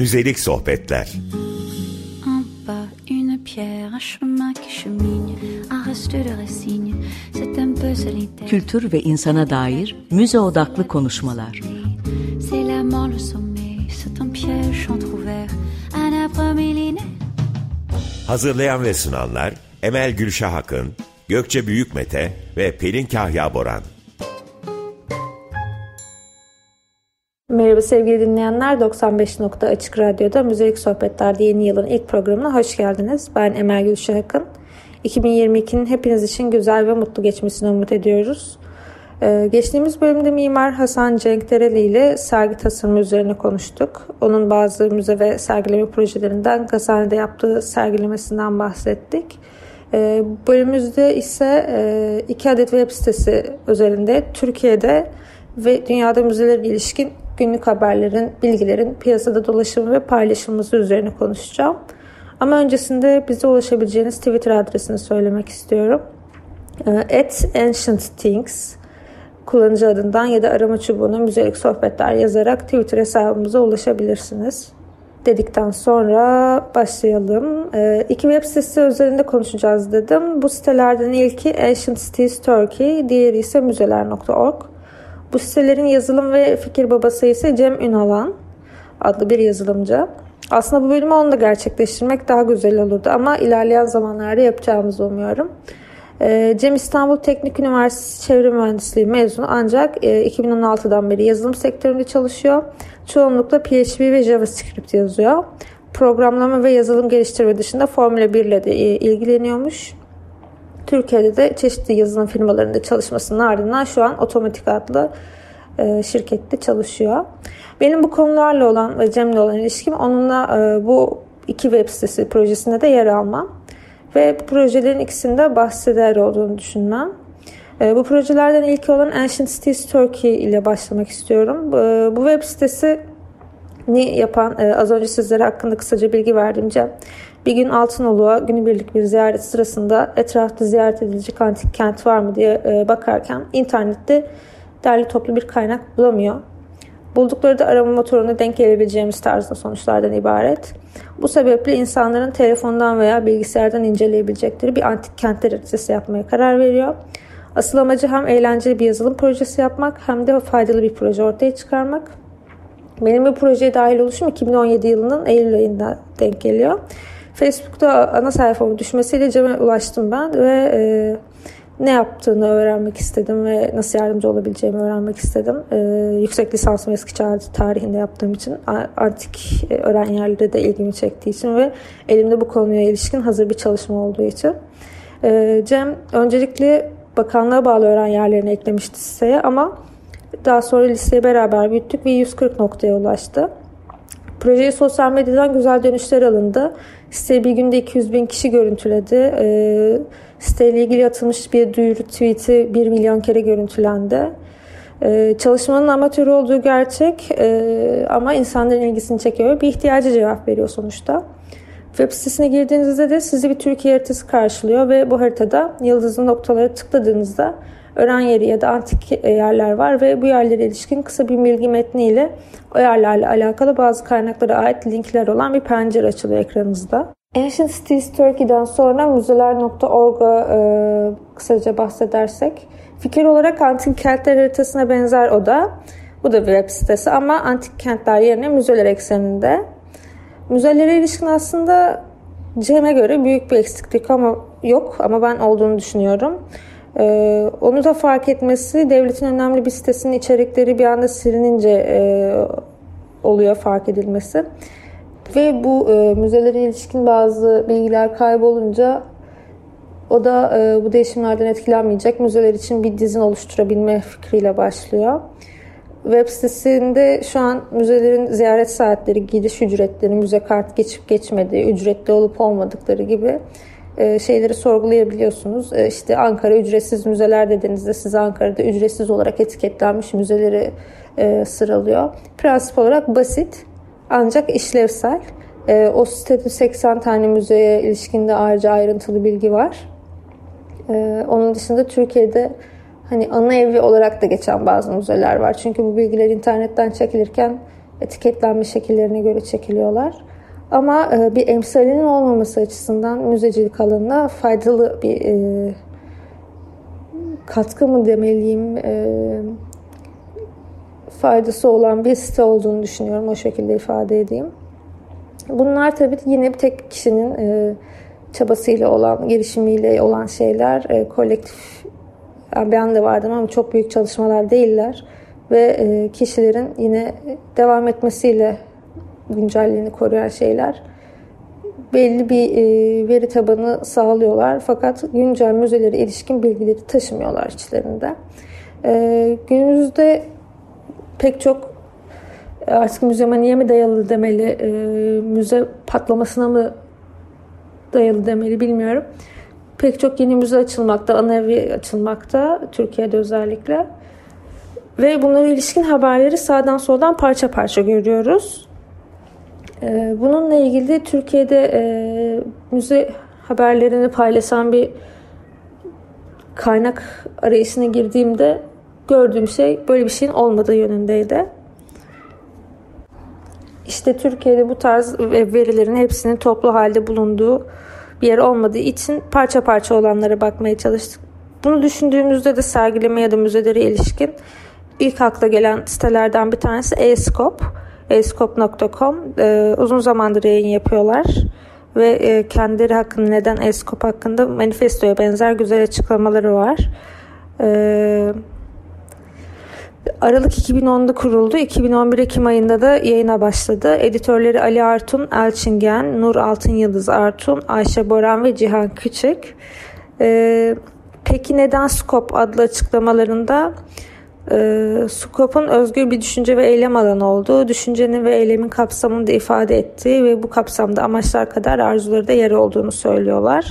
Müzelik sohbetler. Kültür ve insana dair müze odaklı konuşmalar. Hazırlayan ve sunanlar Emel Gülşah Akın, Gökçe Büyükmete ve Pelin Kahya Boran. Merhaba sevgili dinleyenler. 95 nokta Açık Radyo'da Müzelik Sohbetler'de yeni yılın ilk programına hoş geldiniz. Ben Emel Gülşah Akın. 2022'nin hepiniz için güzel ve mutlu geçmesini umut ediyoruz. Ee, geçtiğimiz bölümde Mimar Hasan Cenk Dereli ile sergi tasarımı üzerine konuştuk. Onun bazı müze ve sergileme projelerinden Gazhane'de yaptığı sergilemesinden bahsettik. Ee, bölümümüzde ise e, iki adet web sitesi üzerinde Türkiye'de ve dünyada müzelere ilişkin günlük haberlerin, bilgilerin piyasada dolaşımı ve paylaşılması üzerine konuşacağım. Ama öncesinde bize ulaşabileceğiniz Twitter adresini söylemek istiyorum. Ee, at Ancient Things kullanıcı adından ya da arama çubuğuna müzelik sohbetler yazarak Twitter hesabımıza ulaşabilirsiniz. Dedikten sonra başlayalım. Ee, iki web sitesi üzerinde konuşacağız dedim. Bu sitelerden ilki Ancient Cities Turkey, diğeri ise müzeler.org. Bu sitelerin yazılım ve fikir babası ise Cem Ünalan adlı bir yazılımcı. Aslında bu bölümü onunla gerçekleştirmek daha güzel olurdu ama ilerleyen zamanlarda yapacağımızı umuyorum. Ee, Cem İstanbul Teknik Üniversitesi Çevre Mühendisliği mezunu ancak 2016'dan e, beri yazılım sektöründe çalışıyor. Çoğunlukla PHP ve JavaScript yazıyor. Programlama ve yazılım geliştirme dışında Formula 1 ile de e, ilgileniyormuş. Türkiye'de de çeşitli yazılım firmalarında çalışmasının ardından şu an Otomatik adlı e, şirkette çalışıyor. Benim bu konularla olan ve Cem'le olan ilişkim onunla bu iki web sitesi projesinde de yer almam ve bu projelerin ikisinde bahseder olduğunu düşünmem. E, bu projelerden ilki olan Ancient Cities Turkey ile başlamak istiyorum. E, bu web sitesi ni yapan e, az önce sizlere hakkında kısaca bilgi verdiğimce bir gün Altınoluk'a günübirlik bir ziyaret sırasında etrafta ziyaret edilecek antik kent var mı diye e, bakarken internette derli toplu bir kaynak bulamıyor. Buldukları da arama motoruna denk gelebileceğimiz tarzda sonuçlardan ibaret. Bu sebeple insanların telefondan veya bilgisayardan inceleyebilecekleri bir antik kentler haritası yapmaya karar veriyor. Asıl amacı hem eğlenceli bir yazılım projesi yapmak hem de faydalı bir proje ortaya çıkarmak. Benim bu projeye dahil oluşum 2017 yılının Eylül ayında denk geliyor. Facebook'ta ana sayfamın düşmesiyle Cem'e ulaştım ben ve e, ne yaptığını öğrenmek istedim ve nasıl yardımcı olabileceğimi öğrenmek istedim. Ee, yüksek lisansımı eski çağ tarihinde yaptığım için antik e, öğren yerleri de ilgimi çektiği için ve elimde bu konuya ilişkin hazır bir çalışma olduğu için. Ee, Cem öncelikle bakanlığa bağlı öğren yerlerini eklemişti siteye ama daha sonra listeyi beraber büyüttük ve 140 noktaya ulaştı. Projeye sosyal medyadan güzel dönüşler alındı. Siteyi bir günde 200 bin kişi görüntüledi. Ee, siteyle ilgili atılmış bir duyuru tweet'i 1 milyon kere görüntülendi. Ee, çalışmanın amatör olduğu gerçek ee, ama insanların ilgisini çekiyor. Bir ihtiyaca cevap veriyor sonuçta. Web sitesine girdiğinizde de sizi bir Türkiye haritası karşılıyor ve bu haritada yıldızlı noktaları tıkladığınızda öğren yeri ya da antik yerler var ve bu yerlere ilişkin kısa bir bilgi metniyle o yerlerle alakalı bazı kaynaklara ait linkler olan bir pencere açılıyor ekranınızda. Ancient Cities Turkey'den sonra müzeler.org'a e, kısaca bahsedersek fikir olarak antik kentler haritasına benzer o da. Bu da bir web sitesi ama antik kentler yerine müzeler ekseninde. Müzelere ilişkin aslında Cem'e göre büyük bir eksiklik ama yok ama ben olduğunu düşünüyorum. Ee, onu da fark etmesi devletin önemli bir sitesinin içerikleri bir anda silinince e, oluyor fark edilmesi. Ve bu e, müzelere ilişkin bazı bilgiler kaybolunca o da e, bu değişimlerden etkilenmeyecek müzeler için bir dizin oluşturabilme fikriyle başlıyor. Web sitesinde şu an müzelerin ziyaret saatleri, giriş ücretleri, müze kart geçip geçmediği, ücretli olup olmadıkları gibi şeyleri sorgulayabiliyorsunuz. E, işte Ankara ücretsiz müzeler dediğinizde size Ankara'da ücretsiz olarak etiketlenmiş müzeleri e, sıralıyor. Prensip olarak basit ancak işlevsel. O sitede 80 tane müzeye ilişkinde ayrıca ayrıntılı bilgi var. Onun dışında Türkiye'de hani ana evi olarak da geçen bazı müzeler var. Çünkü bu bilgiler internetten çekilirken etiketlenme şekillerine göre çekiliyorlar. Ama e, bir emsalinin olmaması açısından müzecilik alanına faydalı bir e, katkı mı demeliyim e, faydası olan bir site olduğunu düşünüyorum. O şekilde ifade edeyim. Bunlar tabii yine bir tek kişinin çabasıyla olan, girişimiyle olan şeyler. Kolektif, yani ben de vardım ama çok büyük çalışmalar değiller. Ve kişilerin yine devam etmesiyle güncelliğini koruyan şeyler belli bir e, veri tabanı sağlıyorlar. Fakat güncel müzelere ilişkin bilgileri taşımıyorlar içlerinde. E, günümüzde pek çok artık müzemaniye mi dayalı demeli, e, müze patlamasına mı dayalı demeli bilmiyorum. Pek çok yeni müze açılmakta, ana evi açılmakta Türkiye'de özellikle. Ve bunlara ilişkin haberleri sağdan soldan parça parça görüyoruz. Ee, bununla ilgili Türkiye'de e, müze haberlerini paylaşan bir kaynak arayışına girdiğimde gördüğüm şey böyle bir şeyin olmadığı yönündeydi. İşte Türkiye'de bu tarz verilerin hepsinin toplu halde bulunduğu bir yer olmadığı için parça parça olanlara bakmaya çalıştık. Bunu düşündüğümüzde de sergileme ya da müzelere ilişkin ilk akla gelen sitelerden bir tanesi e-scope escope.com e, uzun zamandır yayın yapıyorlar ve e, kendileri hakkında neden Escope hakkında manifestoya benzer güzel açıklamaları var. E, Aralık 2010'da kuruldu. 2011 Ekim ayında da yayına başladı. Editörleri Ali Artun, Elçingen, Nur Altın Yıldız Artun, Ayşe Boran ve Cihan Küçük. Ee, peki neden Skop adlı açıklamalarında e, Skop'un özgür bir düşünce ve eylem alanı olduğu, düşüncenin ve eylemin kapsamını da ifade ettiği ve bu kapsamda amaçlar kadar arzuları da yer olduğunu söylüyorlar.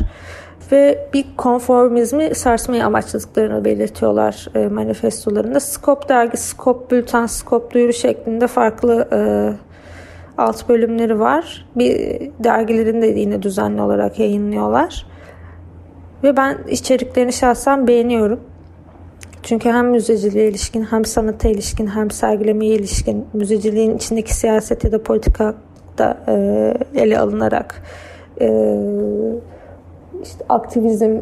Ve bir konformizmi sarsmayı amaçladıklarını belirtiyorlar e, manifestolarında. Skop dergi, Skop bülten, Skop duyuru şeklinde farklı e, alt bölümleri var. Bir dergilerin de yine düzenli olarak yayınlıyorlar. Ve ben içeriklerini şahsen beğeniyorum. Çünkü hem müzeciliğe ilişkin hem sanata ilişkin hem sergilemeye ilişkin müzeciliğin içindeki siyaset ya da politika da e, ele alınarak e, işte aktivizm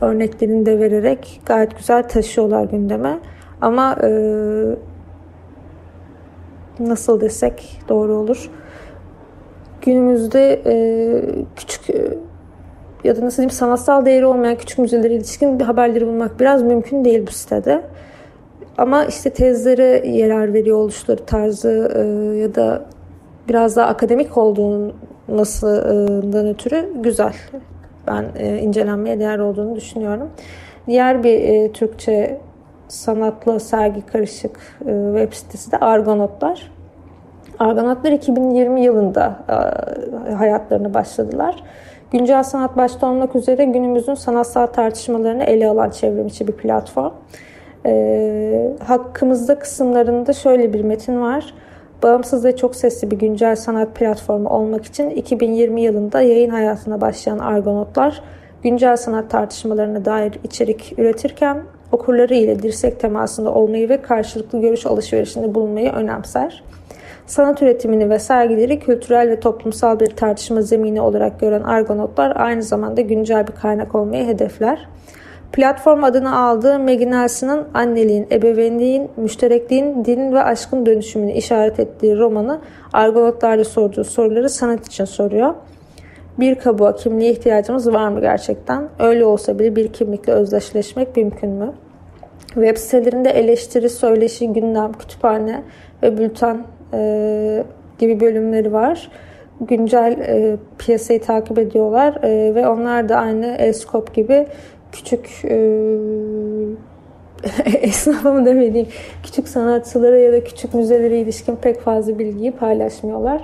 örneklerini de vererek gayet güzel taşıyorlar gündeme. Ama e, nasıl desek doğru olur. Günümüzde e, küçük ya da nasıl diyeyim sanatsal değeri olmayan küçük müzelere ilişkin bir haberleri bulmak biraz mümkün değil bu sitede. Ama işte tezlere yer veriyor oluşları tarzı e, ya da biraz daha akademik olduğundan ötürü güzel. Ben e, incelenmeye değer olduğunu düşünüyorum. Diğer bir e, Türkçe sanatlı sergi karışık e, web sitesi de Argonotlar. Argonotlar 2020 yılında e, hayatlarını başladılar. Güncel sanat başta olmak üzere günümüzün sanatsal tartışmalarını ele alan çevrimiçi bir platform. E, hakkımızda kısımlarında şöyle bir metin var. Bağımsız ve çok sesli bir güncel sanat platformu olmak için 2020 yılında yayın hayatına başlayan Argonotlar, güncel sanat tartışmalarına dair içerik üretirken okurları ile dirsek temasında olmayı ve karşılıklı görüş alışverişinde bulunmayı önemser sanat üretimini ve sergileri kültürel ve toplumsal bir tartışma zemini olarak gören Argonotlar aynı zamanda güncel bir kaynak olmayı hedefler. Platform adını aldığı Maggie Nelson'ın anneliğin, ebeveynliğin, müşterekliğin, din ve aşkın dönüşümünü işaret ettiği romanı Argonotlarla sorduğu soruları sanat için soruyor. Bir kabuğa kimliğe ihtiyacımız var mı gerçekten? Öyle olsa bile bir kimlikle özdeşleşmek mümkün mü? Web sitelerinde eleştiri, söyleşi, gündem, kütüphane ve bülten e, gibi bölümleri var. Güncel e, piyasayı takip ediyorlar e, ve onlar da aynı Escop gibi küçük e, esnafa mı demediğim küçük sanatçılara ya da küçük müzelere ilişkin pek fazla bilgiyi paylaşmıyorlar.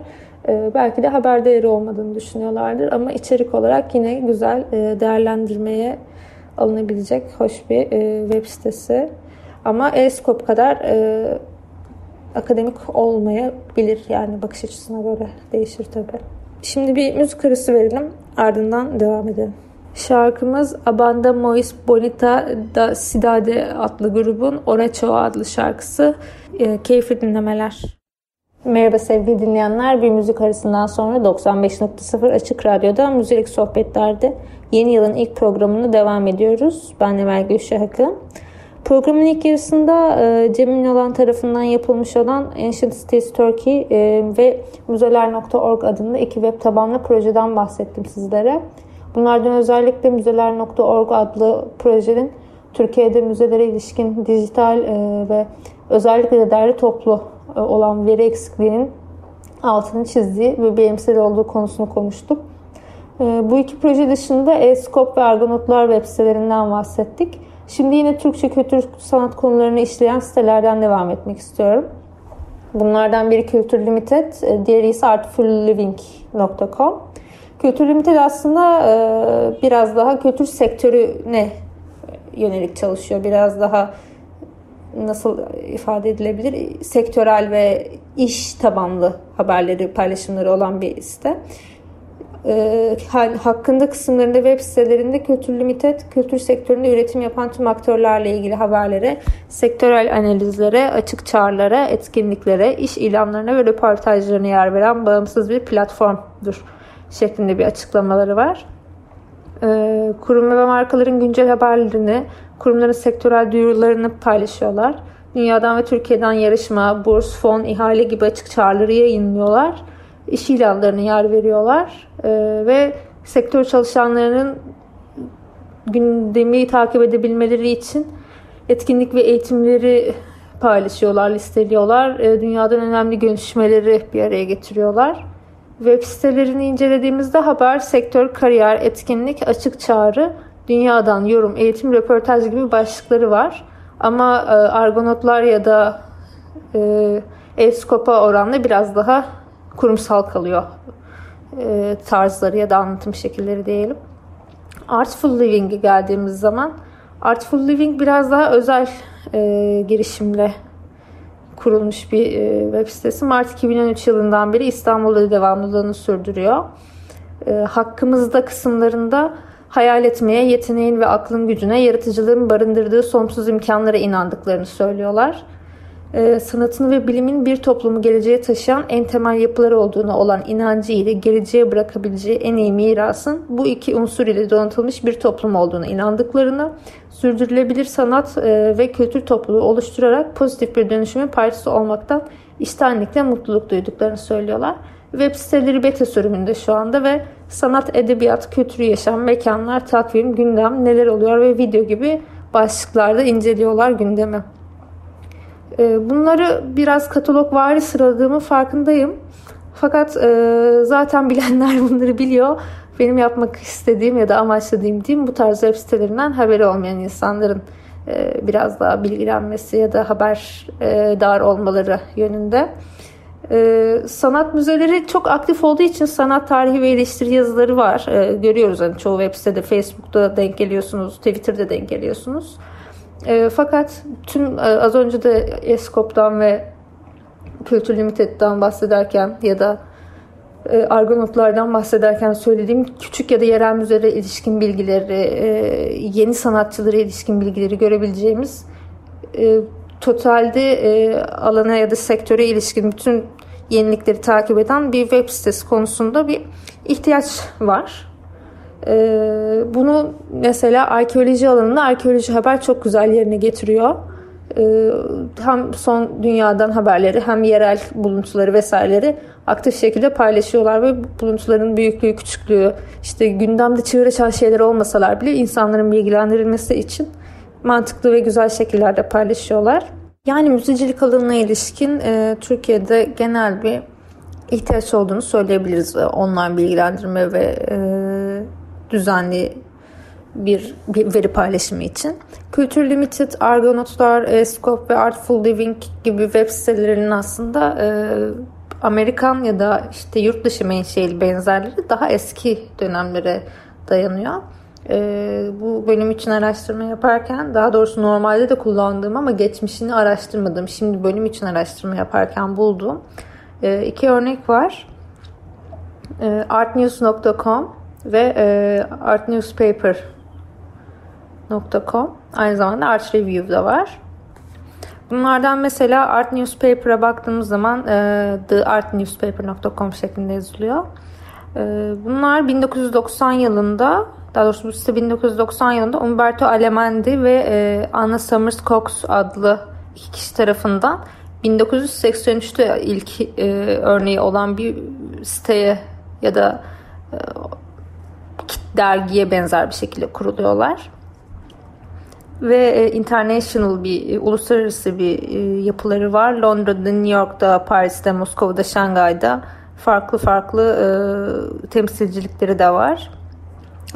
E, belki de haber değeri olmadığını düşünüyorlardır ama içerik olarak yine güzel e, değerlendirmeye alınabilecek hoş bir e, web sitesi. Ama Escop kadar e, akademik olmayabilir yani bakış açısına göre değişir tabi. Şimdi bir müzik arası verelim ardından devam edelim. Şarkımız Abanda Mois Bonita da Cidade adlı grubun Oracho adlı şarkısı. E, keyifli dinlemeler. Merhaba sevgili dinleyenler. Bir müzik arasından sonra 95.0 Açık Radyo'da Müzik Sohbetler'de yeni yılın ilk programını devam ediyoruz. Ben Emel Gülşah Akın. Programın ilk yarısında e, Cem Ünal tarafından yapılmış olan Ancient Cities Turkey e, ve müzeler.org adında iki web tabanlı projeden bahsettim sizlere. Bunlardan özellikle müzeler.org adlı projenin Türkiye'de müzelere ilişkin dijital e, ve özellikle de derli toplu e, olan veri eksikliğinin altını çizdiği ve bilimsel olduğu konusunu konuştuk. E, bu iki proje dışında e-skop ve Argonotlar web sitelerinden bahsettik. Şimdi yine Türkçe kültür sanat konularını işleyen sitelerden devam etmek istiyorum. Bunlardan biri Kültür Limited, e, diğeri ise artfulliving.com. Kültür Limited aslında biraz daha kültür sektörüne yönelik çalışıyor. Biraz daha nasıl ifade edilebilir? Sektörel ve iş tabanlı haberleri, paylaşımları olan bir site. Ee, hakkında kısımlarında web sitelerinde Kültür Limited, kültür sektöründe üretim yapan tüm aktörlerle ilgili haberlere, sektörel analizlere, açık çağrılara, etkinliklere, iş ilanlarına ve röportajlarına yer veren bağımsız bir platformdur şeklinde bir açıklamaları var. Ee, kurum ve markaların güncel haberlerini, kurumların sektörel duyurularını paylaşıyorlar. Dünyadan ve Türkiye'den yarışma, burs, fon, ihale gibi açık çağrıları yayınlıyorlar. İş ilanlarına yer veriyorlar ee, ve sektör çalışanlarının gündemi takip edebilmeleri için etkinlik ve eğitimleri paylaşıyorlar, listeliyorlar. Ee, dünyadan önemli görüşmeleri bir araya getiriyorlar. Web sitelerini incelediğimizde haber, sektör, kariyer, etkinlik, açık çağrı, dünyadan yorum, eğitim, röportaj gibi başlıkları var. Ama e, Argonotlar ya da e, Eskop'a oranla biraz daha kurumsal kalıyor e, tarzları ya da anlatım şekilleri diyelim. Artful Living'e geldiğimiz zaman Artful Living biraz daha özel e, girişimle kurulmuş bir e, web sitesi. Mart 2013 yılından beri İstanbul'da devamlılığını sürdürüyor. E, hakkımızda kısımlarında hayal etmeye, yeteneğin ve aklın gücüne, yaratıcılığın barındırdığı sonsuz imkanlara inandıklarını söylüyorlar. Ee, sanatın ve bilimin bir toplumu geleceğe taşıyan en temel yapıları olduğuna olan inancı ile geleceğe bırakabileceği en iyi mirasın bu iki unsur ile donatılmış bir toplum olduğuna inandıklarını, sürdürülebilir sanat e, ve kültür topluluğu oluşturarak pozitif bir dönüşümün parçası olmaktan iştenlikle mutluluk duyduklarını söylüyorlar. Web siteleri beta sürümünde şu anda ve sanat, edebiyat, kültürü yaşam, mekanlar, takvim, gündem, neler oluyor ve video gibi başlıklarda inceliyorlar gündemi. Ee, bunları biraz katalog vari sıraladığımı farkındayım. Fakat e, zaten bilenler bunları biliyor. Benim yapmak istediğim ya da amaçladığım diyeyim bu tarz web sitelerinden haberi olmayan insanların e, biraz daha bilgilenmesi ya da haber e, dar olmaları yönünde. Sanat müzeleri çok aktif olduğu için sanat tarihi ve eleştiri yazıları var. Görüyoruz hani çoğu web sitede, Facebook'ta denk geliyorsunuz, Twitter'da denk geliyorsunuz. Ee, fakat tüm e, az önce de Eskop'tan ve Kültür Limited'den bahsederken ya da e, Argonotlardan bahsederken söylediğim küçük ya da yerel müzelere ilişkin bilgileri, e, yeni sanatçılara ilişkin bilgileri görebileceğimiz e, totalde e, alana ya da sektöre ilişkin bütün yenilikleri takip eden bir web sitesi konusunda bir ihtiyaç var. E, bunu mesela arkeoloji alanında arkeoloji haber çok güzel yerine getiriyor. E, hem son dünyadan haberleri hem yerel buluntuları vesaireleri aktif şekilde paylaşıyorlar ve buluntuların büyüklüğü, küçüklüğü, işte gündemde çığır açan şeyler olmasalar bile insanların bilgilendirilmesi için mantıklı ve güzel şekillerde paylaşıyorlar. Yani müzecilik alanına ilişkin e, Türkiye'de genel bir ihtiyaç olduğunu söyleyebiliriz. E, online bilgilendirme ve e, düzenli bir, bir veri paylaşımı için. Kültür Limited, Argonotlar, Escope ve Artful Living gibi web sitelerinin aslında e, Amerikan ya da işte yurt dışı menşeli benzerleri daha eski dönemlere dayanıyor e, bu bölüm için araştırma yaparken daha doğrusu normalde de kullandığım ama geçmişini araştırmadım. Şimdi bölüm için araştırma yaparken bulduğum e, iki örnek var. E, artnews.com ve e, artnewspaper.com aynı zamanda Art Review'da var. Bunlardan mesela Art Newspaper'a baktığımız zaman e, theartnewspaper.com şeklinde yazılıyor. E, bunlar 1990 yılında daha doğrusu bu site 1990 yılında Umberto Alemanni ve e, Anna Summers Cox adlı iki kişi tarafından 1983'te ilk e, örneği olan bir siteye ya da e, dergiye benzer bir şekilde kuruluyorlar. Ve e, international bir, e, uluslararası bir e, yapıları var. Londra'da, New York'ta, Paris'te, Moskova'da, Şangay'da farklı farklı e, temsilcilikleri de var.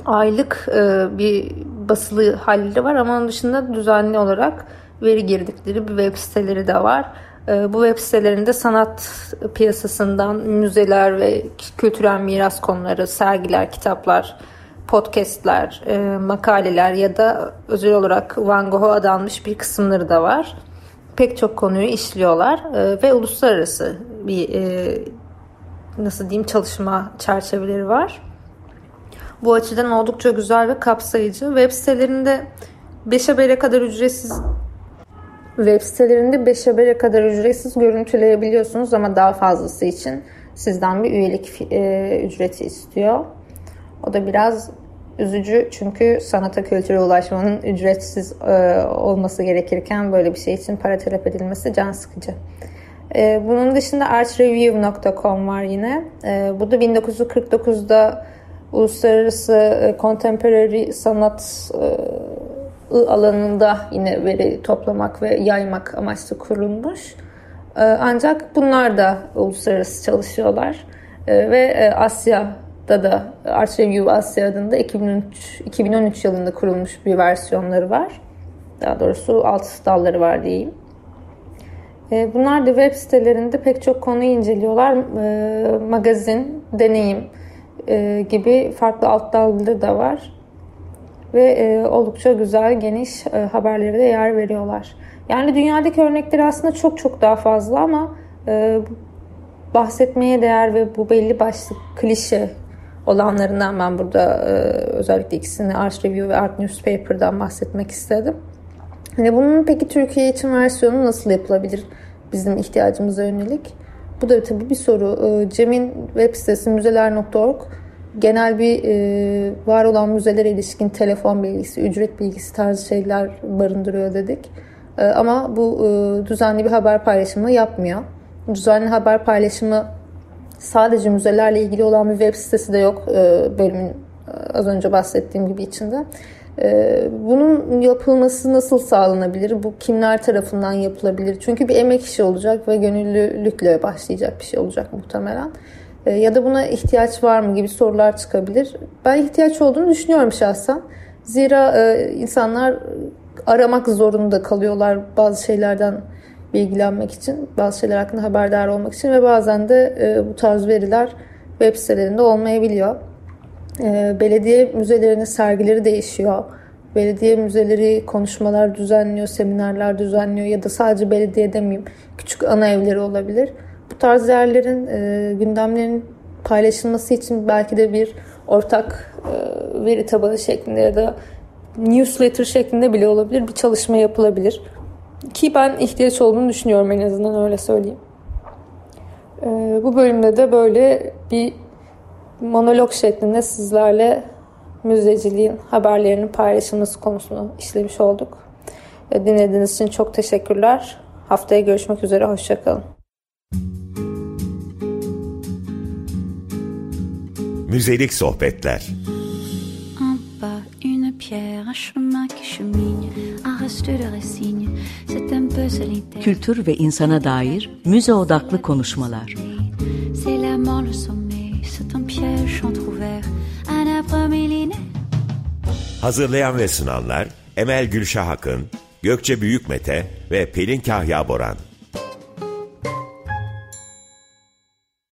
Aylık e, bir basılı halleri var ama onun dışında düzenli olarak veri girdikleri bir web siteleri de var. E, bu web sitelerinde sanat piyasasından müzeler ve kültürel miras konuları, sergiler, kitaplar, podcastler, e, makaleler ya da özel olarak Van Gogh'a adanmış bir kısımları da var. Pek çok konuyu işliyorlar e, ve uluslararası bir e, nasıl diyeyim çalışma çerçeveleri var. Bu açıdan oldukça güzel ve kapsayıcı. Web sitelerinde 5 habere kadar ücretsiz web sitelerinde 5 habere kadar ücretsiz görüntüleyebiliyorsunuz ama daha fazlası için sizden bir üyelik e, ücreti istiyor. O da biraz üzücü çünkü sanata kültüre ulaşmanın ücretsiz e, olması gerekirken böyle bir şey için para talep edilmesi can sıkıcı. E, bunun dışında artreview.com var yine. E, bu da 1949'da uluslararası e, contemporary sanat e, alanında yine veri toplamak ve yaymak amaçlı kurulmuş. E, ancak bunlar da uluslararası çalışıyorlar. E, ve e, Asya da da Art Review Asya adında 2013, 2013 yılında kurulmuş bir versiyonları var. Daha doğrusu alt dalları var diyeyim. E, bunlar da web sitelerinde pek çok konuyu inceliyorlar. E, magazin, deneyim e, gibi farklı alt dalları da var. Ve oldukça güzel, geniş haberlere de yer veriyorlar. Yani dünyadaki örnekleri aslında çok çok daha fazla ama bahsetmeye değer ve bu belli başlı klişe olanlarından ben burada e, özellikle ikisini Art Review ve Art Newspaper'dan bahsetmek istedim. Hani bunun peki Türkiye için versiyonu nasıl yapılabilir bizim ihtiyacımıza yönelik? Bu da tabii bir soru. E, Cem'in web sitesi müzeler.org genel bir e, var olan müzelere ilişkin telefon bilgisi, ücret bilgisi tarzı şeyler barındırıyor dedik. Ama bu düzenli bir haber paylaşımı yapmıyor. Düzenli haber paylaşımı sadece müzelerle ilgili olan bir web sitesi de yok e, bölümün e, az önce bahsettiğim gibi içinde. E, bunun yapılması nasıl sağlanabilir? Bu kimler tarafından yapılabilir? Çünkü bir emek işi olacak ve gönüllülükle başlayacak bir şey olacak muhtemelen. Ya da buna ihtiyaç var mı gibi sorular çıkabilir. Ben ihtiyaç olduğunu düşünüyorum şahsen. Zira insanlar aramak zorunda kalıyorlar bazı şeylerden bilgilenmek için, bazı şeyler hakkında haberdar olmak için ve bazen de e, bu tarz veriler web sitelerinde olmayabiliyor. E, belediye müzelerinin sergileri değişiyor. Belediye müzeleri konuşmalar düzenliyor, seminerler düzenliyor ya da sadece belediye demeyeyim, küçük ana evleri olabilir. Bu tarz yerlerin e, gündemlerin paylaşılması için belki de bir ortak e, veri tabanı şeklinde ya da newsletter şeklinde bile olabilir bir çalışma yapılabilir. Ki ben ihtiyaç olduğunu düşünüyorum en azından öyle söyleyeyim. Ee, bu bölümde de böyle bir monolog şeklinde sizlerle müzeciliğin haberlerinin paylaşılması konusunu işlemiş olduk. Ee, dinlediğiniz için çok teşekkürler. Haftaya görüşmek üzere, hoşçakalın. Müzelik sohbetler un chemin qui chemine, un reste de résigne, c'est un peu solitaire. Kültür ve insana dair müze odaklı konuşmalar. C'est la mort, le sommet, c'est un piège entrouvert, un arbre millénaire. Hazırlayan ve sunanlar Emel Gülşah Akın, Gökçe Büyükmete ve Pelin Kahya Boran.